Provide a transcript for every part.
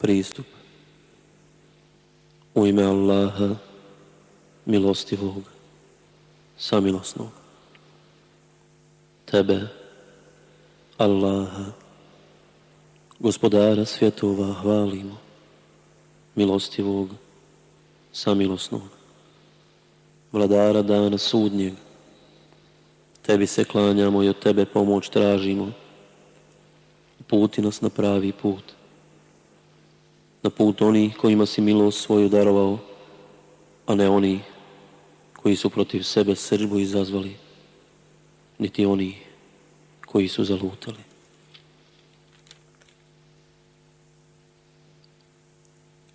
Pristup. U ime Allaha, milostivog, samilosnog. Tebe, Allaha, gospodara svjetova, hvalimo, milostivog, samilosnog, vladara dana sudnjeg. Tebi se klanjamo i od Tebe pomoć tražimo. Puti nas na pravi put. Na put onih kojima si milost svoju darovao, a ne oni koji su protiv sebe srđbu izazvali, niti oni koji su zalutali.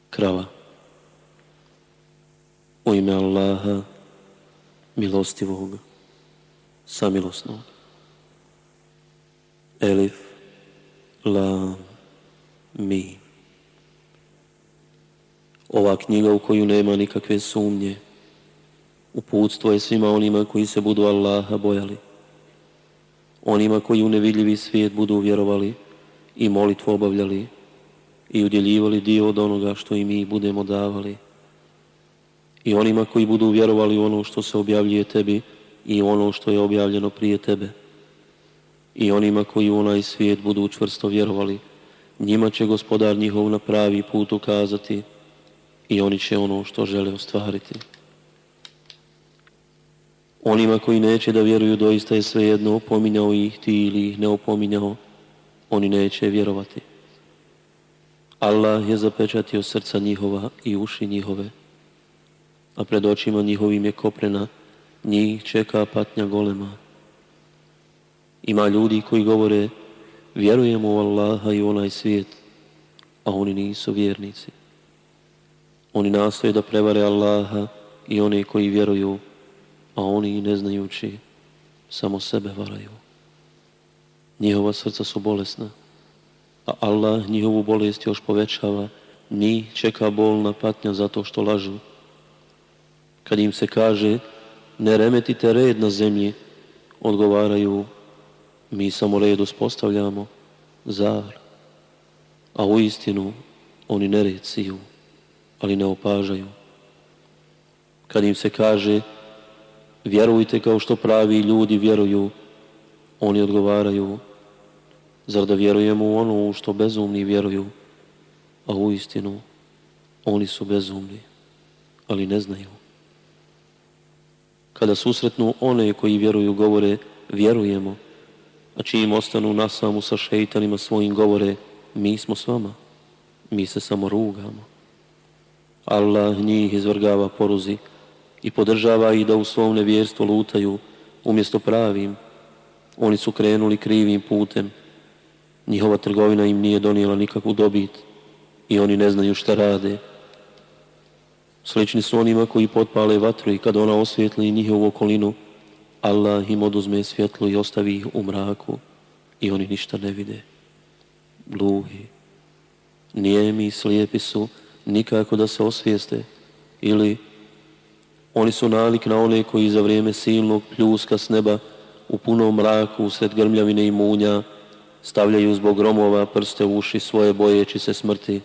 Krava. U ime Allaha, milostivog, samilosnog. Elif, Lam, Mi. Ova knjiga u koju nema nikakve sumnje, uputstvo je svima onima koji se budu Allaha bojali. Onima koji u nevidljivi svijet budu vjerovali i molitvu obavljali i udjeljivali dio od onoga što i mi budemo davali. I onima koji budu vjerovali u ono što se objavljuje tebi i ono što je objavljeno prije tebe. I onima koji u onaj svijet budu čvrsto vjerovali, njima će gospodar njihov na pravi put ukazati i oni će ono što žele ostvariti. Onima koji neće da vjeruju doista je svejedno opominjao ih ti ili ih ne opominjao, oni neće vjerovati. Allah je zapečatio srca njihova i uši njihove, a pred očima njihovim je koprena, njih čeka patnja golema. Ima ljudi koji govore, vjerujemo u Allaha i onaj svijet, a oni nisu vjernici. Oni nastoje da prevare Allaha i one koji vjeruju, a oni ne znajući samo sebe varaju. Njihova srca su bolesna, a Allah njihovu bolest još povećava, njih čeka bolna patnja zato što lažu. Kad im se kaže, ne remetite red na zemlji, odgovaraju, mi samo red uspostavljamo, zar. A u istinu oni nered siju, ali ne opažaju. Kad im se kaže, vjerujte kao što pravi ljudi vjeruju, oni odgovaraju, zar da vjerujemo u ono što bezumni vjeruju, a u istinu oni su bezumni, ali ne znaju. Kada susretnu one koji vjeruju govore vjerujemo, a čim ostanu na samu sa šeitanima svojim govore mi smo s vama, mi se samo rugamo. Allah njih izvrgava poruzi i podržava ih da u svom nevjerstvu lutaju umjesto pravim. Oni su krenuli krivim putem. Njihova trgovina im nije donijela nikakvu dobit i oni ne znaju šta rade. Slični su onima koji potpale vatru i kad ona osvijetli njihovu okolinu, Allah im oduzme svjetlo i ostavi ih u mraku i oni ništa ne vide. Gluhi, nijemi i slijepi su nikako da se osvijeste ili oni su nalik na one koji za vrijeme silnog pljuska s neba u punom mraku usred grmljavine i munja stavljaju zbog gromova prste u uši svoje bojeći se smrti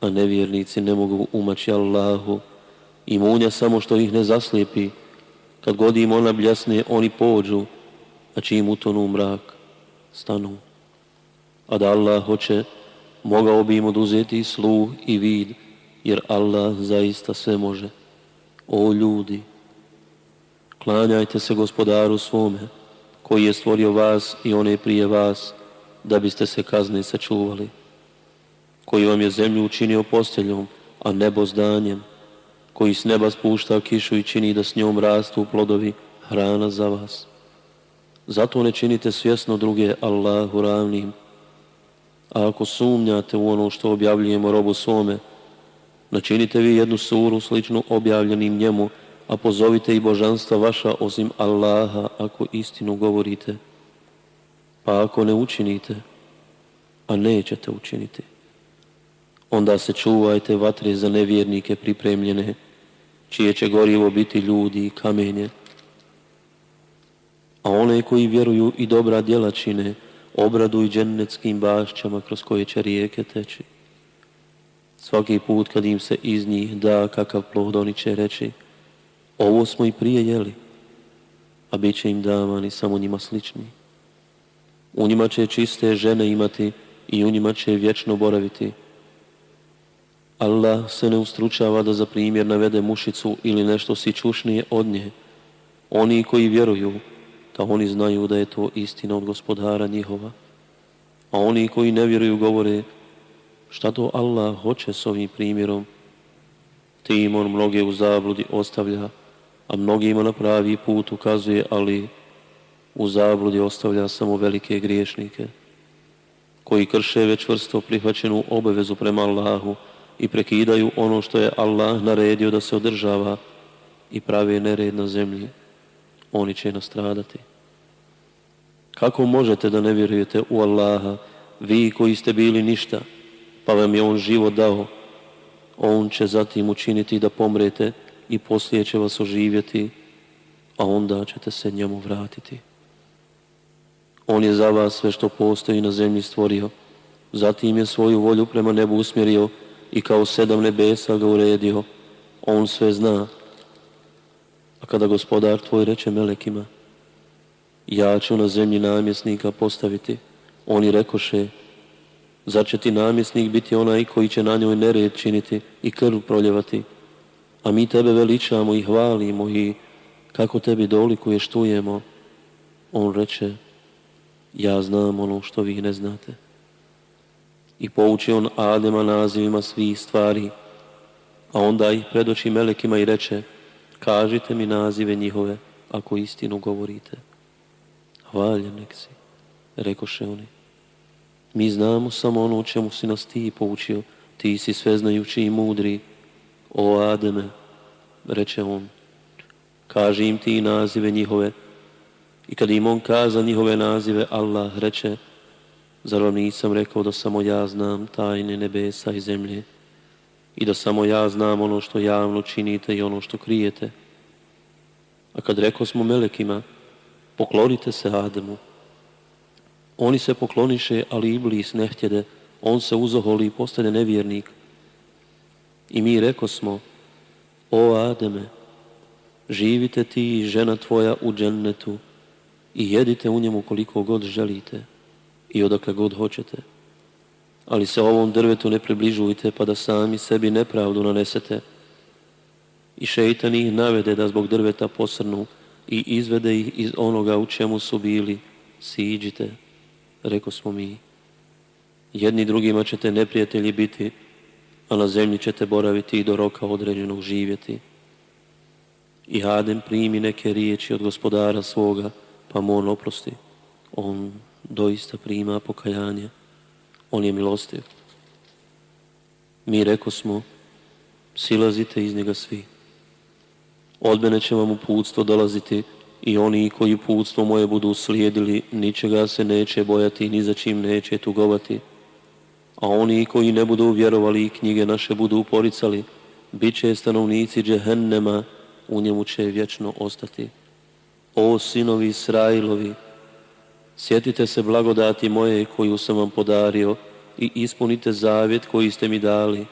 a nevjernici ne mogu umaći Allahu i munja samo što ih ne zaslijepi. Kad god im ona bljasne, oni pođu, a čim utonu mrak, stanu. A da Allah hoće, mogao bi im oduzeti sluh i vid, jer Allah zaista sve može. O ljudi, klanjajte se gospodaru svome, koji je stvorio vas i one prije vas, da biste se kazne sačuvali koji vam je zemlju učinio posteljom, a nebo zdanjem, koji s neba spušta kišu i čini da s njom rastu plodovi, hrana za vas. Zato ne činite svjesno druge Allahu ravnim. A ako sumnjate u ono što objavljujemo robu svome, načinite vi jednu suru sličnu objavljenim njemu, a pozovite i božanstva vaša osim Allaha ako istinu govorite. Pa ako ne učinite, a nećete učiniti, onda se čuvajte vatre za nevjernike pripremljene, čije će gorivo biti ljudi i kamenje. A one koji vjeruju i dobra djela čine, obraduj džennetskim bašćama kroz koje će rijeke teći. Svaki put kad im se iz njih da kakav plod, oni će reći, ovo smo i prije jeli, a bit će im davani samo njima slični. U njima će čiste žene imati i u njima će vječno boraviti. Allah se ne ustručava da za primjer navede mušicu ili nešto sičušnije od nje. Oni koji vjeruju, da oni znaju da je to istina od gospodara njihova. A oni koji ne vjeruju govore, šta to Allah hoće s ovim primjerom? Tim on mnoge u zabludi ostavlja, a mnogima na pravi put ukazuje, ali u zabludi ostavlja samo velike griješnike, koji krše već vrsto prihvaćenu obavezu prema Allahu i prekidaju ono što je Allah naredio da se održava i prave nered na zemlji. Oni će nastradati. Kako možete da ne vjerujete u Allaha, vi koji ste bili ništa, pa vam je On život dao, On će zatim učiniti da pomrete i poslije će vas oživjeti, a onda ćete se njemu vratiti. On je za vas sve što postoji na zemlji stvorio, zatim je svoju volju prema nebu usmjerio i kao sedam nebesa ga uredio. On sve zna. Kada gospodar tvoj reče melekima, ja ću na zemlji namjesnika postaviti, oni rekoše, zar će ti namjesnik biti onaj koji će na njoj nered činiti i krv proljevati, a mi tebe veličamo i hvalimo i kako tebi dolikuje štujemo. On reče, ja znam ono što vi ne znate. I pouči on Adema nazivima svih stvari, a onda ih predoči melekima i reče, kažite mi nazive njihove, ako istinu govorite. Hvaljen nek si, rekoše oni. Mi znamo samo ono u čemu si nas ti poučio, ti si sveznajući i mudri, o Ademe, reče on, kaži im ti nazive njihove. I kad im on kaza njihove nazive, Allah reče, zar vam nisam rekao da samo ja znam tajne nebesa i zemlje i da samo ja znam ono što javno činite i ono što krijete. A kad rekao smo melekima, poklonite se Ademu, oni se pokloniše, ali Iblis ne htjede, on se uzoholi i postane nevjernik. I mi reko smo, o Ademe, živite ti i žena tvoja u džennetu i jedite u njemu koliko god želite i odakle god hoćete. Ali se ovom drvetu ne približujte pa da sami sebi nepravdu nanesete. I šeitan ih navede da zbog drveta posrnu i izvede ih iz onoga u čemu su bili. Siđite, reko smo mi. Jedni drugima ćete neprijatelji biti, a na zemlji ćete boraviti i do roka određenog živjeti. I Adem primi neke riječi od gospodara svoga, pa mu on oprosti. On doista prima pokajanje. On je milostiv. Mi reko smo, silazite iz njega svi. Od mene će vam uputstvo dolaziti i oni koji putstvo moje budu slijedili, ničega se neće bojati, ni za čim neće tugovati a oni koji ne budu vjerovali i knjige naše budu uporicali, bit će stanovnici džehennema, u njemu će vječno ostati. O sinovi Israilovi, sjetite se blagodati moje koju sam vam podario i ispunite zavjet koji ste mi dali.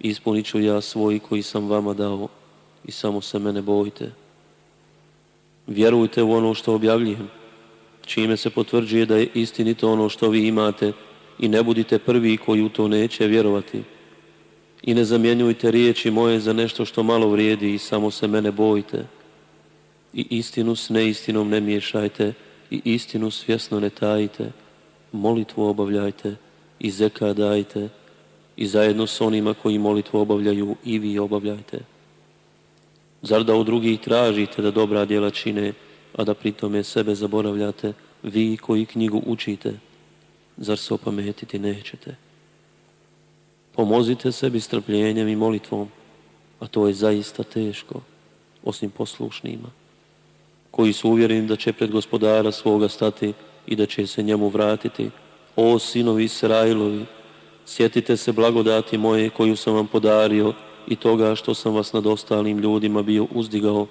Ispunit ću ja svoj koji sam vama dao i samo se mene bojite. Vjerujte u ono što objavljujem, čime se potvrđuje da je istinito ono što vi imate, i ne budite prvi koji u to neće vjerovati. I ne zamjenjujte riječi moje za nešto što malo vrijedi i samo se mene bojite. I istinu s neistinom ne miješajte i istinu svjesno ne tajite. Molitvu obavljajte i zeka dajte i zajedno s onima koji molitvu obavljaju i vi obavljajte. Zar da u drugih tražite da dobra djela čine, a da pritome sebe zaboravljate, vi koji knjigu učite? zar se opametiti nećete? Pomozite sebi strpljenjem i molitvom, a to je zaista teško, osim poslušnima, koji su uvjereni da će pred gospodara svoga stati i da će se njemu vratiti. O sinovi Israilovi, sjetite se blagodati moje koju sam vam podario i toga što sam vas nad ostalim ljudima bio uzdigao.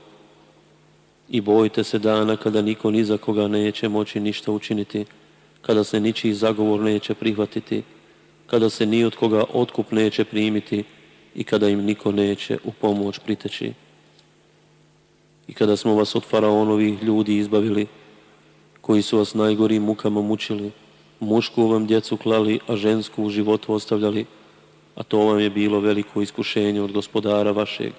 I bojte se dana kada niko ni za koga neće moći ništa učiniti, kada se ničiji zagovor neće prihvatiti kada se ni od koga otkup neće primiti i kada im niko neće u pomoć priteći. I kada smo vas od faraonovih ljudi izbavili, koji su vas najgorim mukama mučili, mušku vam djecu klali, a žensku u životu ostavljali, a to vam je bilo veliko iskušenje od gospodara vašeg.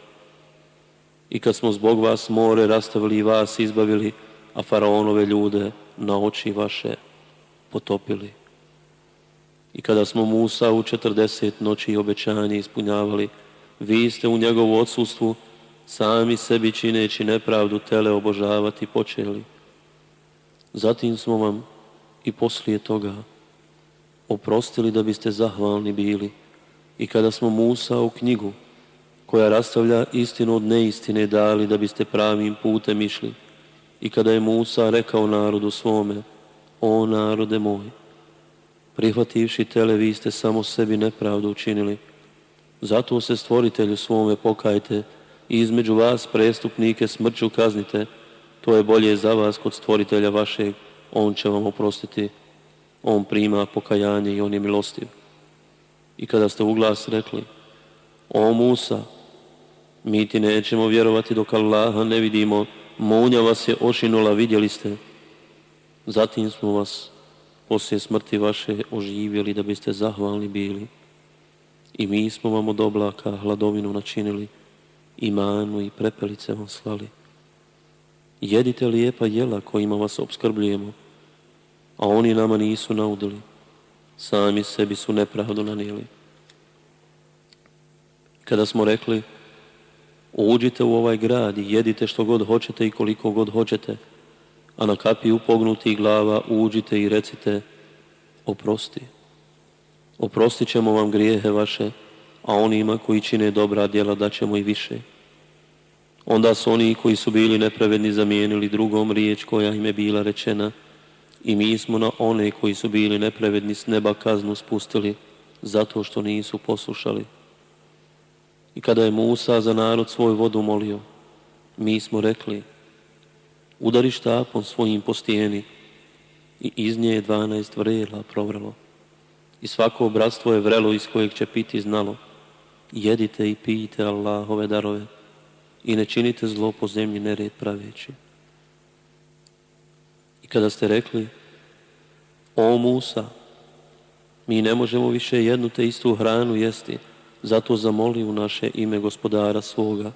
I kad smo zbog vas more rastavili i vas izbavili, a faraonove ljude na oči vaše potopili. I kada smo Musa u četrdeset noći obećanje ispunjavali, vi ste u njegovu odsustvu sami sebi čineći nepravdu tele obožavati počeli. Zatim smo vam i poslije toga oprostili da biste zahvalni bili. I kada smo Musa u knjigu koja rastavlja istinu od neistine dali da biste pravim putem išli. I kada je Musa rekao narodu svome o narode moj prihvativši tele vi ste samo sebi nepravdu učinili. Zato se stvoritelju svome pokajte i između vas prestupnike smrću kaznite. To je bolje za vas kod stvoritelja vašeg on će vam oprostiti on prima pokajanje i on je milostiv. I kada ste u glas rekli, o Musa, mi ti nećemo vjerovati dok Allaha ne vidimo, munja vas je ošinula, vidjeli ste. Zatim smo vas poslije smrti vaše oživjeli da biste zahvalni bili. I mi smo vam od oblaka hladovinu načinili, i manu i prepelice vam slali. Jedite lijepa jela kojima vas obskrbljujemo, a oni nama nisu naudili. Sami sebi su nepravdu nanijeli. Kada smo rekli, uđite u ovaj grad i jedite što god hoćete i koliko god hoćete, a na kapi upognutih glava uđite i recite, oprosti. Oprostit ćemo vam grijehe vaše, a onima koji čine dobra djela daćemo i više. Onda su oni koji su bili nepravedni zamijenili drugom riječ koja im je bila rečena, i mi smo na one koji su bili nepravedni s neba kaznu spustili zato što nisu poslušali. I kada je Musa za narod svoj vodu molio, mi smo rekli, udari štapom svojim po stijeni i iz nje je dvanaest vrela provrelo. I svako bratstvo je vrelo iz kojeg će piti znalo. Jedite i pijte Allahove darove i ne činite zlo po zemlji nered praveći kada ste rekli O Musa, mi ne možemo više jednu te istu hranu jesti, zato zamoli u naše ime gospodara svoga,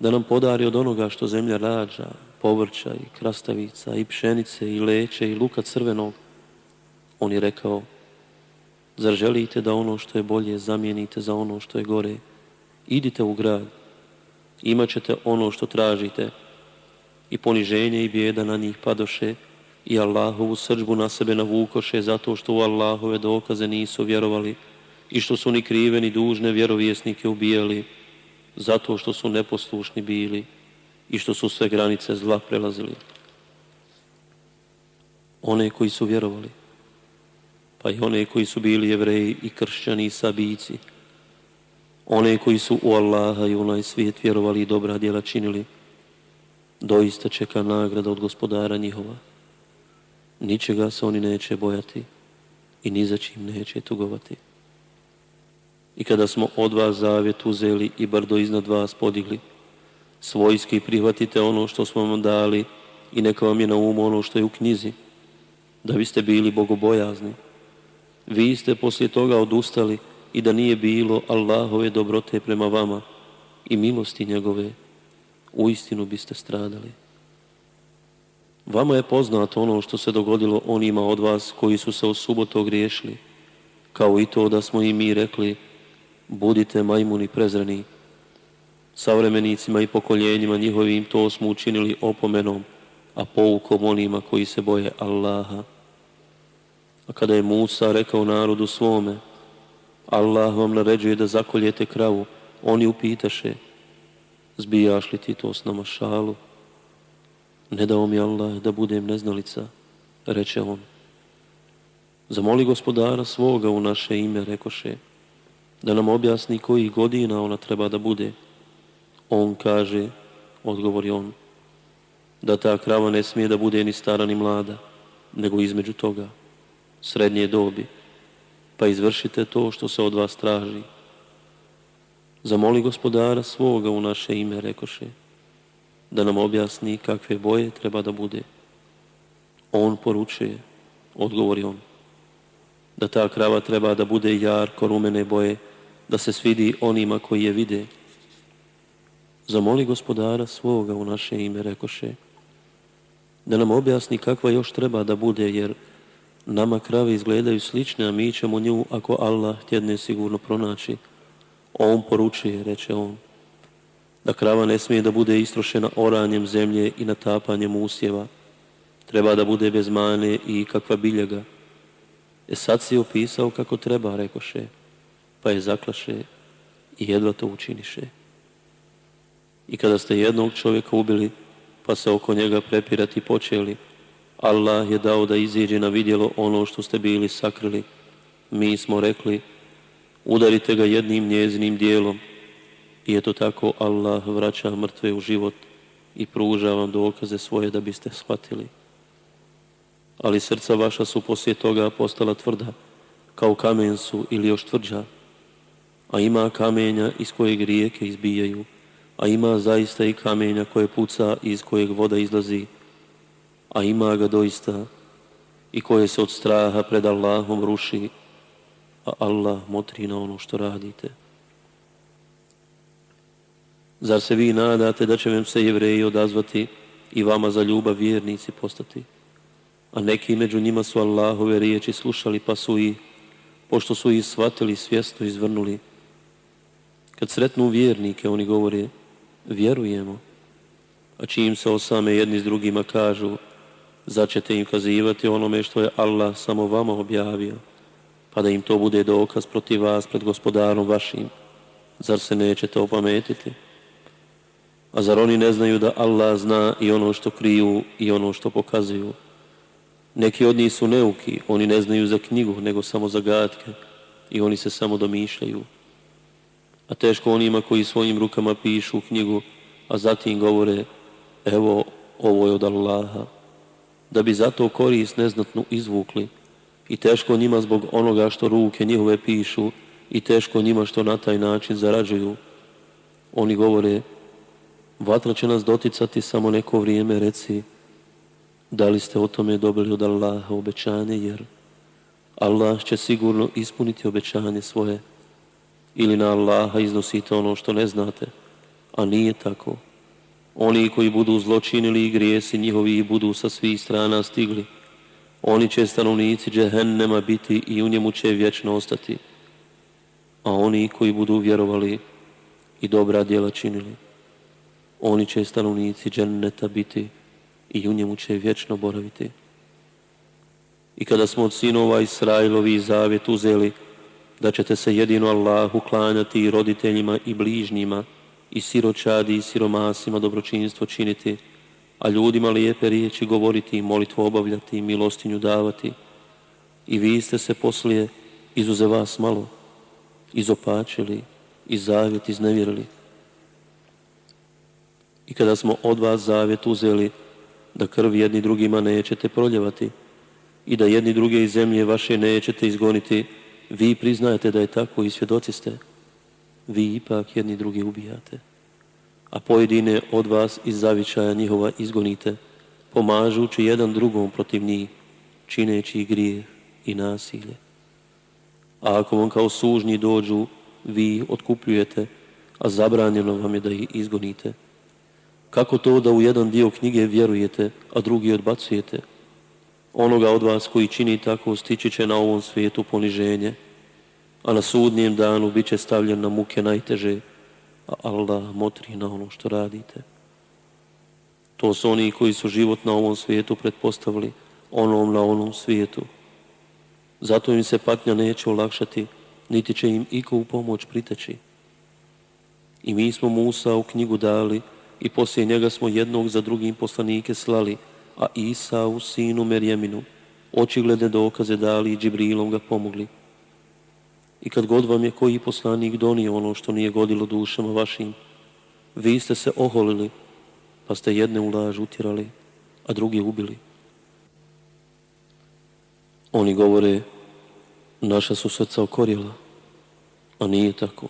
da nam podari od onoga što zemlja rađa, povrća i krastavica i pšenice i leće i luka crvenog. On je rekao, zar želite da ono što je bolje zamijenite za ono što je gore? Idite u grad, imat ćete ono što tražite. I poniženje i bijeda na njih padoše, i Allahovu srđbu na sebe navukoše zato što u Allahove dokaze nisu vjerovali. I što su ni krive ni dužne vjerovjesnike ubijali zato što su neposlušni bili. I što su sve granice zla prelazili. One koji su vjerovali, pa i one koji su bili jevreji i kršćani i sabici, one koji su u Allaha i u onaj svijet vjerovali i dobra djela činili, doista čeka nagrada od gospodara njihova ničega se oni neće bojati i ni za čim neće tugovati. I kada smo od vas zavjet uzeli i brdo iznad vas podigli, svojski prihvatite ono što smo vam dali i neka vam je na umu ono što je u knjizi, da biste bili bogobojazni. Vi ste poslije toga odustali i da nije bilo Allahove dobrote prema vama i milosti njegove, uistinu biste stradali. Vama je poznato ono što se dogodilo onima od vas koji su se u subotu griješili, kao i to da smo i mi rekli, budite majmuni prezreni. Savremenicima i pokoljenjima njihovim to smo učinili opomenom, a poukom onima koji se boje Allaha. A kada je Musa rekao narodu svome, Allah vam naređuje da zakoljete kravu, oni upitaše, zbijaš li ti to s nama šalu? Ne dao mi Allah da budem neznalica, reče on. Zamoli gospodara svoga u naše ime, rekoše, da nam objasni koji godina ona treba da bude. On kaže, odgovori on, da ta krava ne smije da bude ni stara ni mlada, nego između toga, srednje dobi. Pa izvršite to što se od vas traži. Zamoli gospodara svoga u naše ime, rekoše, da nam objasni kakve boje treba da bude. On poručuje, odgovori on, da ta krava treba da bude jarko rumene boje, da se svidi onima koji je vide. Zamoli gospodara svoga u naše ime, rekoše, da nam objasni kakva još treba da bude, jer nama krave izgledaju slične, a mi ćemo nju, ako Allah tjedne sigurno pronaći. On poručuje, reče on, da krava ne smije da bude istrošena oranjem zemlje i natapanjem usjeva. Treba da bude bez mane i kakva biljega. E sad si opisao kako treba, rekoše, pa je zaklaše i jedva to učiniše. I kada ste jednog čovjeka ubili, pa se oko njega prepirati počeli, Allah je dao da iziđe na vidjelo ono što ste bili sakrili. Mi smo rekli, udarite ga jednim njezinim dijelom. I eto tako Allah vraća mrtve u život i pruža vam dokaze svoje da biste shvatili. Ali srca vaša su poslije toga postala tvrda, kao kamen su ili još tvrđa. A ima kamenja iz kojeg rijeke izbijaju, a ima zaista i kamenja koje puca i iz kojeg voda izlazi, a ima ga doista i koje se od straha pred Allahom ruši, a Allah motri na ono što radite. Zar se vi nadate da će vam se jevreji odazvati i vama za ljubav vjernici postati? A neki među njima su Allahove riječi slušali pa su i, pošto su ih shvatili, svjesno izvrnuli. Kad sretnu vjernike, oni govore, vjerujemo. A čim se osame jedni s drugima kažu, začete im kazivati onome što je Allah samo vama objavio, pa da im to bude dokaz protiv vas pred gospodarom vašim. Zar se nećete opametiti? A zar oni ne znaju da Allah zna i ono što kriju i ono što pokazuju? Neki od njih su neuki, oni ne znaju za knjigu, nego samo za gatke i oni se samo domišljaju. A teško onima koji svojim rukama pišu knjigu, a zatim govore, evo, ovo je od Allaha da bi zato korist neznatnu izvukli i teško njima zbog onoga što ruke njihove pišu i teško njima što na taj način zarađuju. Oni govore, vatra će nas doticati samo neko vrijeme, reci, da li ste o tome dobili od Allaha obećanje, jer Allah će sigurno ispuniti obećanje svoje ili na Allaha iznosite ono što ne znate, a nije tako. Oni koji budu zločinili i grijesi njihovi budu sa svih strana stigli. Oni će stanovnici džehennema biti i u njemu će vječno ostati. A oni koji budu vjerovali i dobra djela činili, oni će stanovnici dženneta biti i u njemu će vječno boraviti. I kada smo od sinova Israilovi zavjet uzeli da ćete se jedino Allahu klanjati i roditeljima i bližnjima, i siročadi i siromasima dobročinstvo činiti, a ljudima lijepe riječi govoriti i molitvu obavljati i milostinju davati. I vi ste se poslije izuze vas malo izopačili i zavjet iznevjerili. I kada smo od vas zavjet uzeli da krv jedni drugima nećete proljevati i da jedni druge iz zemlje vaše nećete izgoniti, vi priznajete da je tako i svjedoci ste vi ipak jedni drugi ubijate, a pojedine od vas iz zavičaja njihova izgonite, pomažući jedan drugom protiv njih, čineći grije i nasilje. A ako vam kao sužnji dođu, vi otkupljujete, a zabranjeno vam je da ih izgonite. Kako to da u jedan dio knjige vjerujete, a drugi odbacujete? Onoga od vas koji čini tako stići će na ovom svijetu poniženje, a na sudnjem danu bit će stavljen na muke najteže, a Allah motri na ono što radite. To su oni koji su život na ovom svijetu pretpostavili onom na onom svijetu. Zato im se patnja neće olakšati, niti će im iko u pomoć priteći. I mi smo Musa u knjigu dali i poslije njega smo jednog za drugim poslanike slali, a Isa u sinu Merjeminu očigledne dokaze dali i Džibrilom ga pomogli. I kad god vam je koji poslanik donio ono što nije godilo dušama vašim, vi ste se oholili, pa ste jedne u laž utjerali, a drugi ubili. Oni govore, Naša su srca okorjela, a nije tako.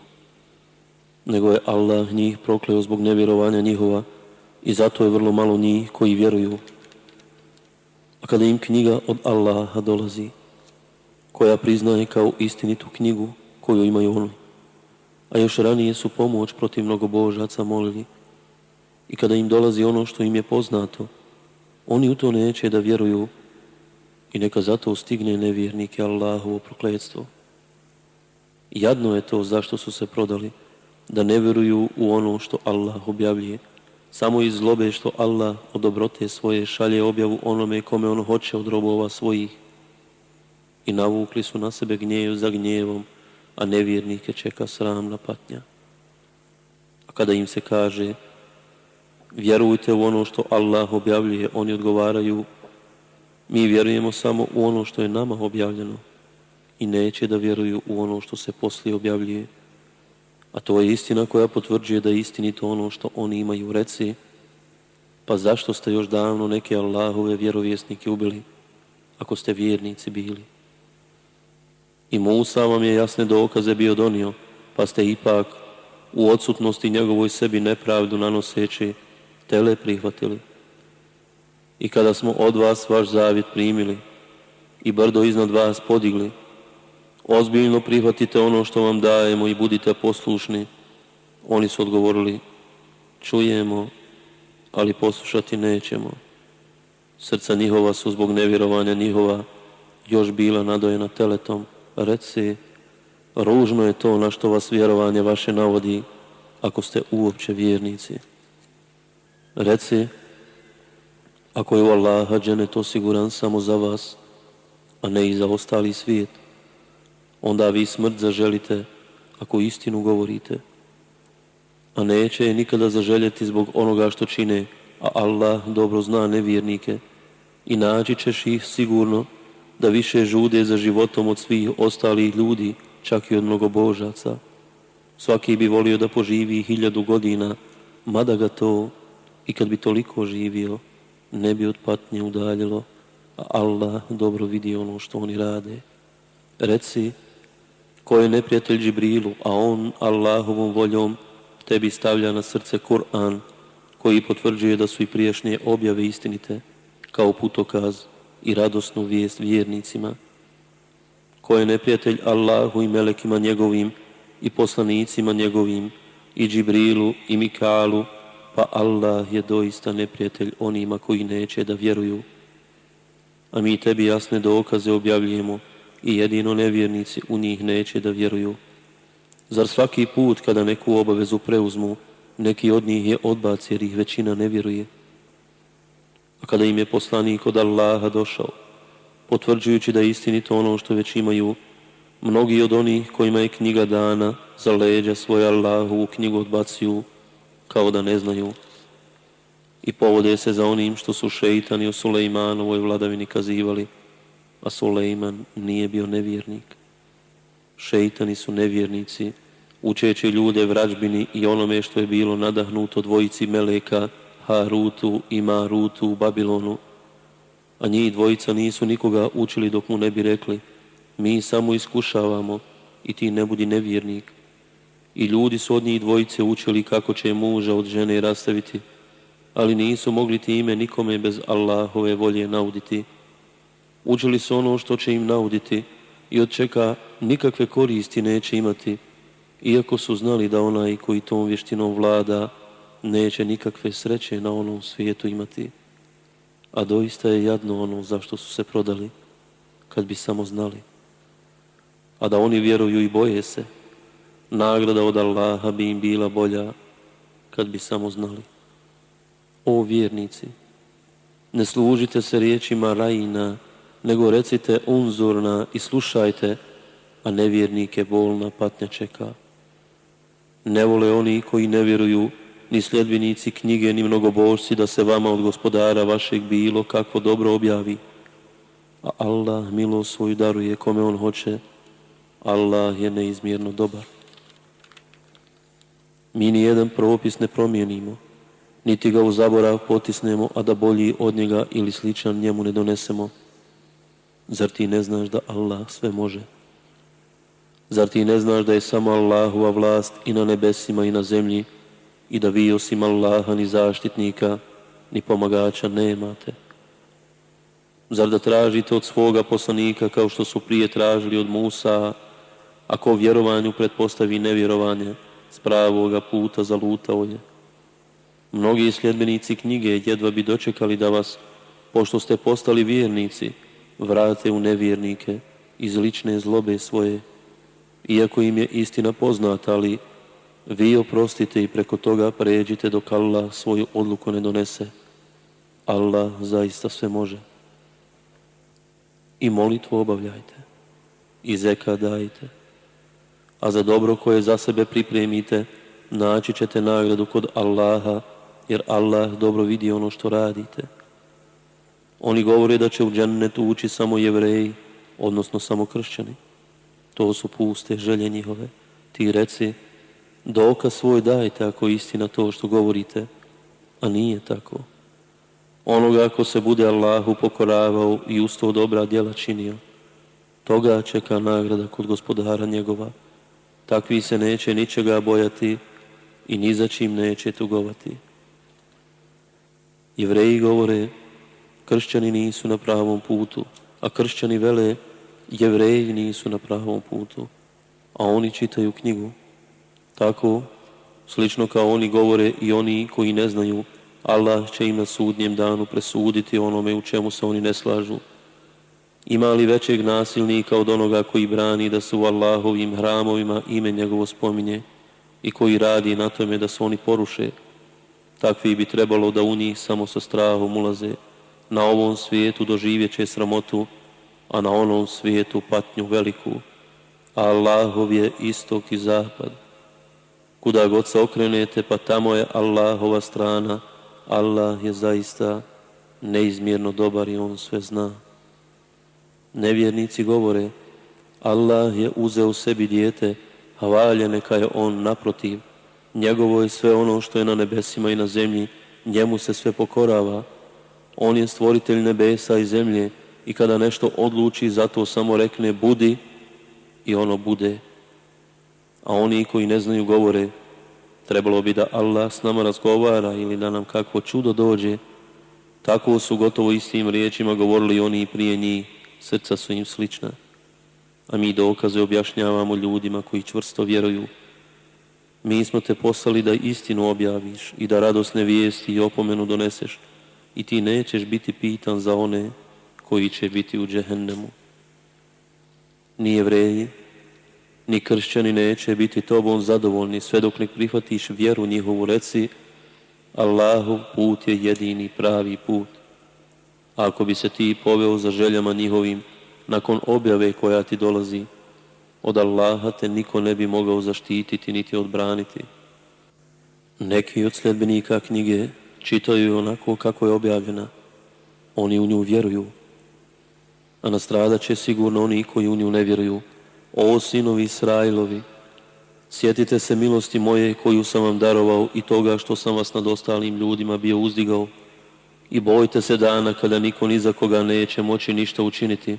Nego je Allah njih prokleo zbog nevjerovanja njihova i zato je vrlo malo njih koji vjeruju. A kada im knjiga od Allaha dolazi, koja priznaje kao istinitu knjigu koju imaju oni, a još ranije su pomoć protiv mnogobožaca molili, i kada im dolazi ono što im je poznato, oni u to neće da vjeruju i neka zato stigne nevjernike Allahovo prokletstvo. Jadno je to zašto su se prodali, da ne vjeruju u ono što Allah objavljuje, samo iz zlobe što Allah od dobrote svoje šalje objavu onome kome on hoće od robova svojih. I navukli su na sebe gnjev za gnjevom, a nevjernike čeka sramna patnja. A kada im se kaže, vjerujte u ono što Allah objavljuje, oni odgovaraju, mi vjerujemo samo u ono što je nama objavljeno i neće da vjeruju u ono što se poslije objavljuje. A to je istina koja potvrđuje da je istinito ono što oni imaju reci. Pa zašto ste još davno neke Allahove vjerovjesnike ubili, ako ste vjernici bili? I Musa vam je jasne dokaze bio donio, pa ste ipak u odsutnosti njegovoj sebi nepravdu nanoseći tele prihvatili. I kada smo od vas vaš zavjet primili i brdo iznad vas podigli, ozbiljno prihvatite ono što vam dajemo i budite poslušni. Oni su odgovorili, čujemo, ali poslušati nećemo. Srca njihova su zbog nevjerovanja njihova još bila nadojena teletom. Reci, ružno je to na što vas vjerovanje vaše navodi, ako ste uopće vjernici. Reci, ako je u Allaha dženet osiguran samo za vas, a ne i za ostali svijet, onda vi smrt zaželite ako istinu govorite. A neće je nikada zaželjeti zbog onoga što čine, a Allah dobro zna nevjernike i naći ćeš ih sigurno da više žude za životom od svih ostalih ljudi, čak i od mnogobožaca. Svaki bi volio da poživi hiljadu godina, mada ga to, i kad bi toliko živio, ne bi od patnje udaljilo, a Allah dobro vidi ono što oni rade. Reci, ko je neprijatelj Džibrilu, a on Allahovom voljom tebi stavlja na srce Kur'an, koji potvrđuje da su i prijašnje objave istinite, kao putokaz i radosnu vijest vjernicima. Ko je neprijatelj Allahu i melekima njegovim i poslanicima njegovim i Džibrilu i Mikalu, pa Allah je doista neprijatelj onima koji neće da vjeruju. A mi tebi jasne dokaze objavljujemo i jedino nevjernici u njih neće da vjeruju. Zar svaki put kada neku obavezu preuzmu, neki od njih je odbac jer ih većina ne vjeruje? Kada im je poslanik od Allaha došao, potvrđujući da je istinito ono što već imaju, mnogi od onih kojima je knjiga dana za leđa svoje Allahu u knjigu odbacuju, kao da ne znaju i povode se za onim što su šeitani u Sulejmanovoj vladavini kazivali, a Sulejman nije bio nevjernik. Šeitani su nevjernici, učeći ljude vrađbini i onome što je bilo nadahnuto dvojici Meleka, Harutu i Marutu u Babilonu, a njih dvojica nisu nikoga učili dok mu ne bi rekli, mi samo iskušavamo i ti ne budi nevjernik. I ljudi su od njih dvojice učili kako će muža od žene rastaviti, ali nisu mogli time nikome bez Allahove volje nauditi. Učili su ono što će im nauditi i od čeka nikakve koristi neće imati, iako su znali da onaj koji tom vještinom vlada neće nikakve sreće na onom svijetu imati. A doista je jadno ono zašto su se prodali, kad bi samo znali. A da oni vjeruju i boje se, nagrada od Allaha bi im bila bolja kad bi samo znali. O vjernici, ne služite se riječima rajina, nego recite unzurna i slušajte, a nevjernike bolna patnja čeka. Ne vole oni koji ne vjeruju, ni sljedbenici knjige, ni mnogobožci, da se vama od gospodara vašeg bilo kako dobro objavi. A Allah milo svoju daruje kome on hoće. Allah je neizmjerno dobar. Mi ni jedan propis ne promijenimo, niti ga u zaborav potisnemo, a da bolji od njega ili sličan njemu ne donesemo. Zar ti ne znaš da Allah sve može? Zar ti ne znaš da je samo Allahova vlast i na nebesima i na zemlji i da vi osim Allaha ni zaštitnika ni pomagača nemate? Zar da tražite od svoga poslanika kao što su prije tražili od Musa, ako vjerovanju pretpostavi nevjerovanje, s pravoga puta zalutao je. Mnogi sljedbenici knjige jedva bi dočekali da vas, pošto ste postali vjernici, vrate u nevjernike iz lične zlobe svoje, iako im je istina poznata, ali vi oprostite i preko toga pređite dok Allah svoju odluku ne donese. Allah zaista sve može. I molitvu obavljajte. I zeka dajte. A za dobro koje za sebe pripremite, naći ćete nagradu kod Allaha, jer Allah dobro vidi ono što radite. Oni govore da će u džennetu ući samo jevreji, odnosno samo kršćani. To su puste želje njihove. Ti reci, dokaz svoj dajte ako je istina to što govorite, a nije tako. Onoga ako se bude Allahu pokoravao i usto dobra djela činio, toga čeka nagrada kod gospodara njegova. Takvi se neće ničega bojati i ni za čim neće tugovati. Jevreji govore, kršćani nisu na pravom putu, a kršćani vele, jevreji nisu na pravom putu, a oni čitaju knjigu. Tako, slično kao oni govore i oni koji ne znaju, Allah će im na sudnjem danu presuditi onome u čemu se oni ne slažu. Ima li većeg nasilnika od onoga koji brani da se u Allahovim hramovima ime njegovo spominje i koji radi na tome da se oni poruše? Takvi bi trebalo da u njih samo sa strahom ulaze. Na ovom svijetu doživjet će sramotu, a na onom svijetu patnju veliku. Allahov je istok i zapad. Kuda god se okrenete, pa tamo je Allahova strana. Allah je zaista neizmjerno dobar i On sve zna. Nevjernici govore, Allah je uzeo sebi dijete, hvalje neka je On naprotiv. Njegovo je sve ono što je na nebesima i na zemlji, njemu se sve pokorava. On je stvoritelj nebesa i zemlje i kada nešto odluči, zato samo rekne budi i ono bude. A oni koji ne znaju govore, trebalo bi da Allah s nama razgovara ili da nam kakvo čudo dođe. Tako su gotovo istim riječima govorili oni prije njih, srca su im slična. A mi dokaze objašnjavamo ljudima koji čvrsto vjeruju mi smo te poslali da istinu objaviš i da radosne vijesti i opomenu doneseš i ti nećeš biti pitan za one koji će biti u džehennemu. Ni jevreji, ni kršćani neće biti tobom zadovoljni sve dok ne prihvatiš vjeru njihovu reci Allahu put je jedini pravi put. ako bi se ti poveo za željama njihovim nakon objave koja ti dolazi, od Allaha te niko ne bi mogao zaštititi niti odbraniti. Neki od sljedbenika knjige čitaju onako kako je objavljena. Oni u nju vjeruju. A nastradat će sigurno oni koji u nju ne vjeruju. O sinovi Israilovi, sjetite se milosti moje koju sam vam darovao i toga što sam vas nad ostalim ljudima bio uzdigao. I bojte se dana kada niko ni za koga neće moći ništa učiniti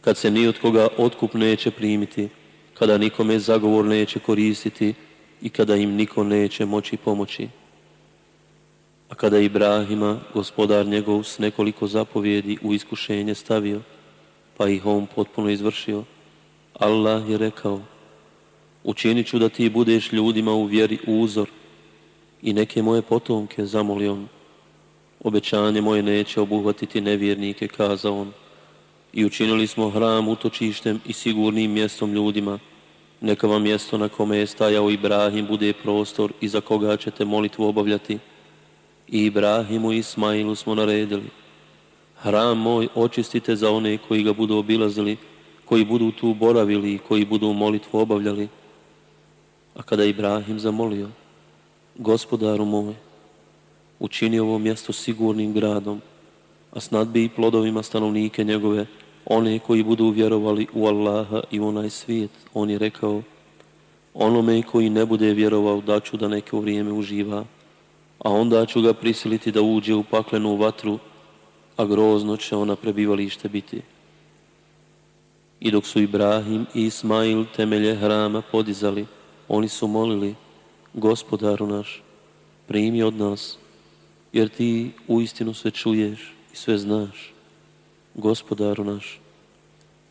kad se ni od koga otkup neće primiti, kada nikome zagovor neće koristiti i kada im niko neće moći pomoći. A kada Ibrahima, gospodar njegov, s nekoliko zapovjedi u iskušenje stavio, pa ih on potpuno izvršio, Allah je rekao, učinit ću da ti budeš ljudima u vjeri uzor i neke moje potomke, zamolio on. Obećanje moje neće obuhvatiti nevjernike, kazao on i učinili smo hram utočištem i sigurnim mjestom ljudima. Neka vam mjesto na kome je stajao Ibrahim bude prostor i za koga ćete molitvu obavljati. I Ibrahimu i Ismailu smo naredili. Hram moj očistite za one koji ga budu obilazili, koji budu tu boravili i koji budu molitvu obavljali. A kada Ibrahim zamolio, gospodaru moj, učini ovo mjesto sigurnim gradom, a snadbi i plodovima stanovnike njegove, one koji budu vjerovali u Allaha i onaj svijet. On je rekao, onome koji ne bude vjerovao da ću da neko vrijeme uživa, a onda ću ga prisiliti da uđe u paklenu vatru, a grozno će ona prebivalište biti. I dok su Ibrahim i Ismail temelje hrama podizali, oni su molili, gospodaru naš, primi od nas, jer ti uistinu sve čuješ i sve znaš. Gospodaru naš,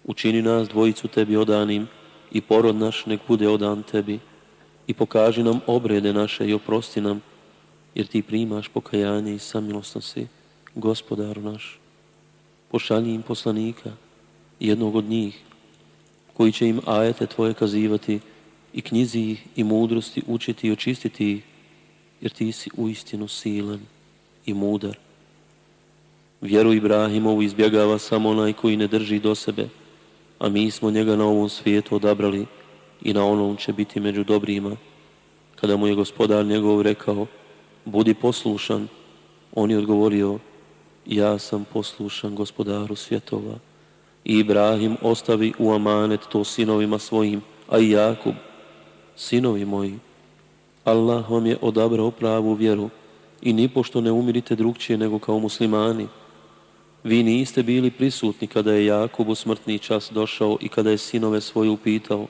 učini nas dvojicu tebi odanim i porod naš nek bude odan tebi i pokaži nam obrede naše i oprosti nam, jer ti primaš pokajanje i samilostan si, gospodaru naš. Pošalji im poslanika, jednog od njih, koji će im ajete tvoje kazivati i knjizi ih i mudrosti učiti i očistiti ih, jer ti si uistinu silan i mudar. Vjeru Ibrahimovu izbjegava samo onaj koji ne drži do sebe, a mi smo njega na ovom svijetu odabrali i na onom će biti među dobrima. Kada mu je gospodar njegov rekao, budi poslušan, on je odgovorio, ja sam poslušan gospodaru svjetova. Ibrahim ostavi u amanet to sinovima svojim, a i Jakub, sinovi moji, Allah vam je odabrao pravu vjeru i nipošto ne umirite drugčije nego kao muslimani. Vi niste bili prisutni kada je Jakub u smrtni čas došao i kada je sinove svoje upitao,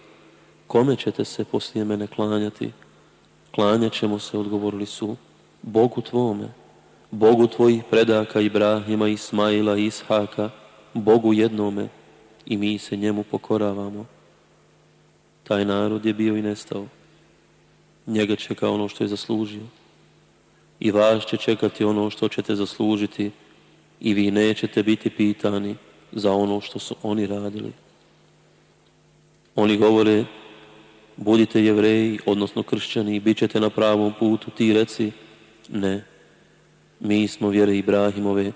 kome ćete se poslije mene klanjati? Klanjat ćemo se, odgovorili su, Bogu tvome, Bogu tvojih predaka Ibrahima, Ismaila i Ishaka, Bogu jednome i mi se njemu pokoravamo. Taj narod je bio i nestao. Njega čeka ono što je zaslužio. I vas će čekati ono što ćete zaslužiti i vi nećete biti pitani za ono što su oni radili. Oni govore, budite jevreji, odnosno kršćani, bit ćete na pravom putu, ti reci, ne, mi smo vjere Ibrahimove,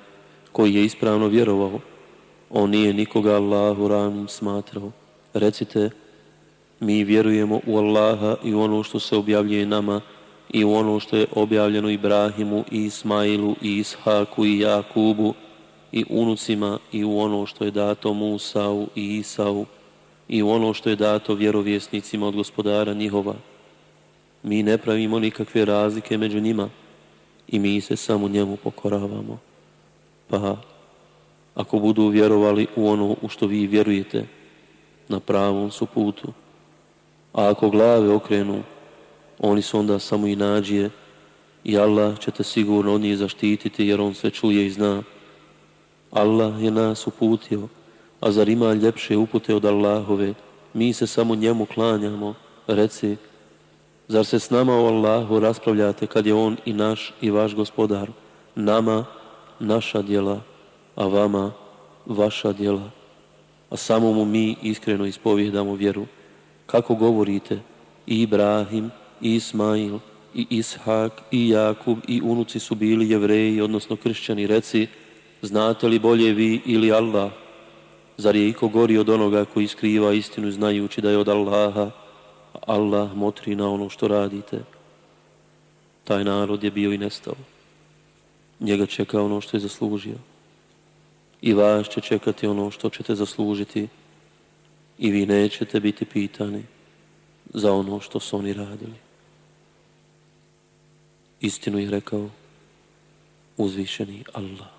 koji je ispravno vjerovao, on nije nikoga Allahu ravnim smatrao. Recite, mi vjerujemo u Allaha i u ono što se objavljuje nama i u ono što je objavljeno Ibrahimu i Ismailu i Ishaku i Jakubu i unucima i u ono što je dato Musau i Isau i u ono što je dato vjerovjesnicima od gospodara njihova. Mi ne pravimo nikakve razlike među njima i mi se samo njemu pokoravamo. Pa, ako budu vjerovali u ono u što vi vjerujete, na pravom su putu. A ako glave okrenu, oni su onda samo i nađije i Allah će te sigurno od njih zaštititi jer on sve čuje i zna. Allah je nas uputio, a zar ima ljepše upute od Allahove? Mi se samo njemu klanjamo. Reci, zar se s nama o Allahu raspravljate kad je on i naš i vaš gospodar? Nama naša djela, a vama vaša djela. A samo mu mi iskreno ispovjedamo vjeru. Kako govorite, i Ibrahim, i Ismail, i Ishak, i Jakub, i unuci su bili jevreji, odnosno kršćani. Reci, znate li bolje vi ili Allah? Zar je iko gori od onoga koji skriva istinu znajući da je od Allaha, a Allah motri na ono što radite? Taj narod je bio i nestao. Njega čeka ono što je zaslužio. I vas će čekati ono što ćete zaslužiti i vi nećete biti pitani za ono što su oni radili. Istinu je rekao uzvišeni Allah.